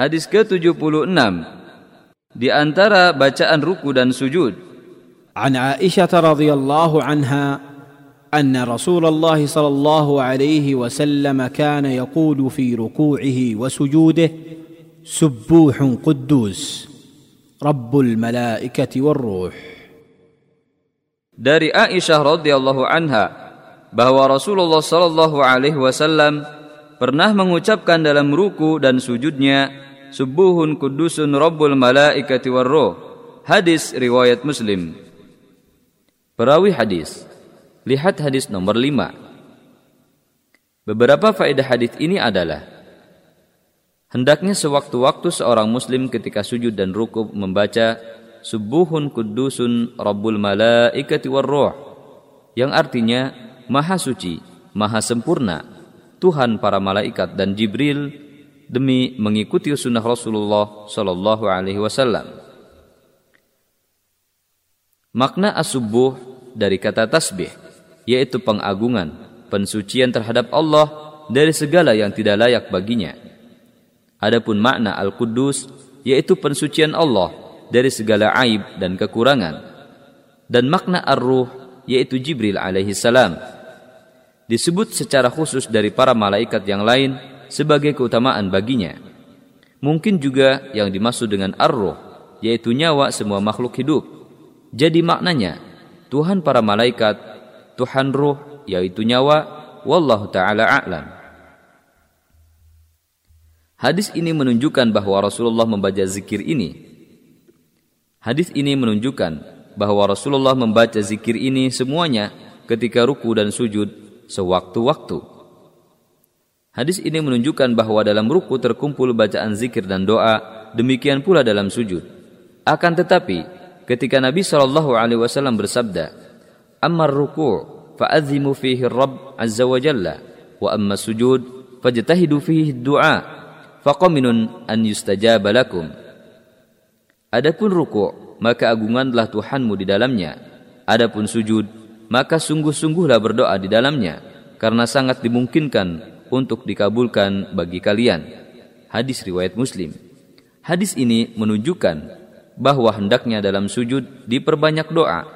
Hadis ke-76 di antara bacaan ruku dan sujud عن عائشه رضي الله عنها ان رسول الله صلى الله عليه وسلم كان يقول في ركوعه وسجوده سبوح قدوس رب الملائكه والروح dari Aisyah radhiyallahu anha bahwa Rasulullah sallallahu alaihi wasallam pernah mengucapkan dalam ruku dan sujudnya subuhun kudusun rabbul malaikati warruh hadis riwayat Muslim. Perawi hadis. Lihat hadis nomor 5 Beberapa faedah hadis ini adalah Hendaknya sewaktu-waktu seorang muslim ketika sujud dan ruku membaca Subuhun kudusun rabbul malaikati warruh Yang artinya Maha suci, maha sempurna Tuhan para malaikat dan Jibril demi mengikuti sunnah Rasulullah Sallallahu Alaihi Wasallam. Makna asubuh dari kata tasbih, yaitu pengagungan, pensucian terhadap Allah dari segala yang tidak layak baginya. Adapun makna al-Quddus, yaitu pensucian Allah dari segala aib dan kekurangan. Dan makna ar-Ruh, yaitu Jibril alaihi salam. Disebut secara khusus dari para malaikat yang lain sebagai keutamaan baginya. Mungkin juga yang dimaksud dengan ar-Ruh, yaitu nyawa semua makhluk hidup jadi maknanya Tuhan para malaikat, Tuhan ruh yaitu nyawa, wallahu taala a'lam. Hadis ini menunjukkan bahwa Rasulullah membaca zikir ini. Hadis ini menunjukkan bahwa Rasulullah membaca zikir ini semuanya ketika ruku dan sujud sewaktu-waktu. Hadis ini menunjukkan bahwa dalam ruku terkumpul bacaan zikir dan doa, demikian pula dalam sujud. Akan tetapi, ketika Nabi Shallallahu Alaihi Wasallam bersabda, "Ammar ruku' fa'adzimu fihi Rabb azza wa jalla, wa amma sujud fajtahidu fihi du'a, faqaminun an yustajaba lakum." Adapun ruku' maka agunganlah Tuhanmu di dalamnya. Adapun sujud maka sungguh-sungguhlah berdoa di dalamnya karena sangat dimungkinkan untuk dikabulkan bagi kalian. Hadis riwayat Muslim. Hadis ini menunjukkan bahwa hendaknya dalam sujud diperbanyak doa,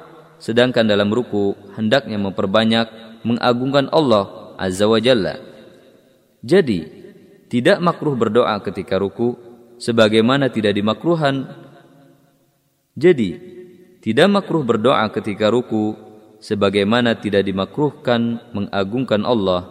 sedangkan dalam ruku hendaknya memperbanyak mengagungkan Allah Azza wa Jalla. Jadi, tidak makruh berdoa ketika ruku sebagaimana tidak dimakruhan. Jadi, tidak makruh berdoa ketika ruku sebagaimana tidak dimakruhkan mengagungkan Allah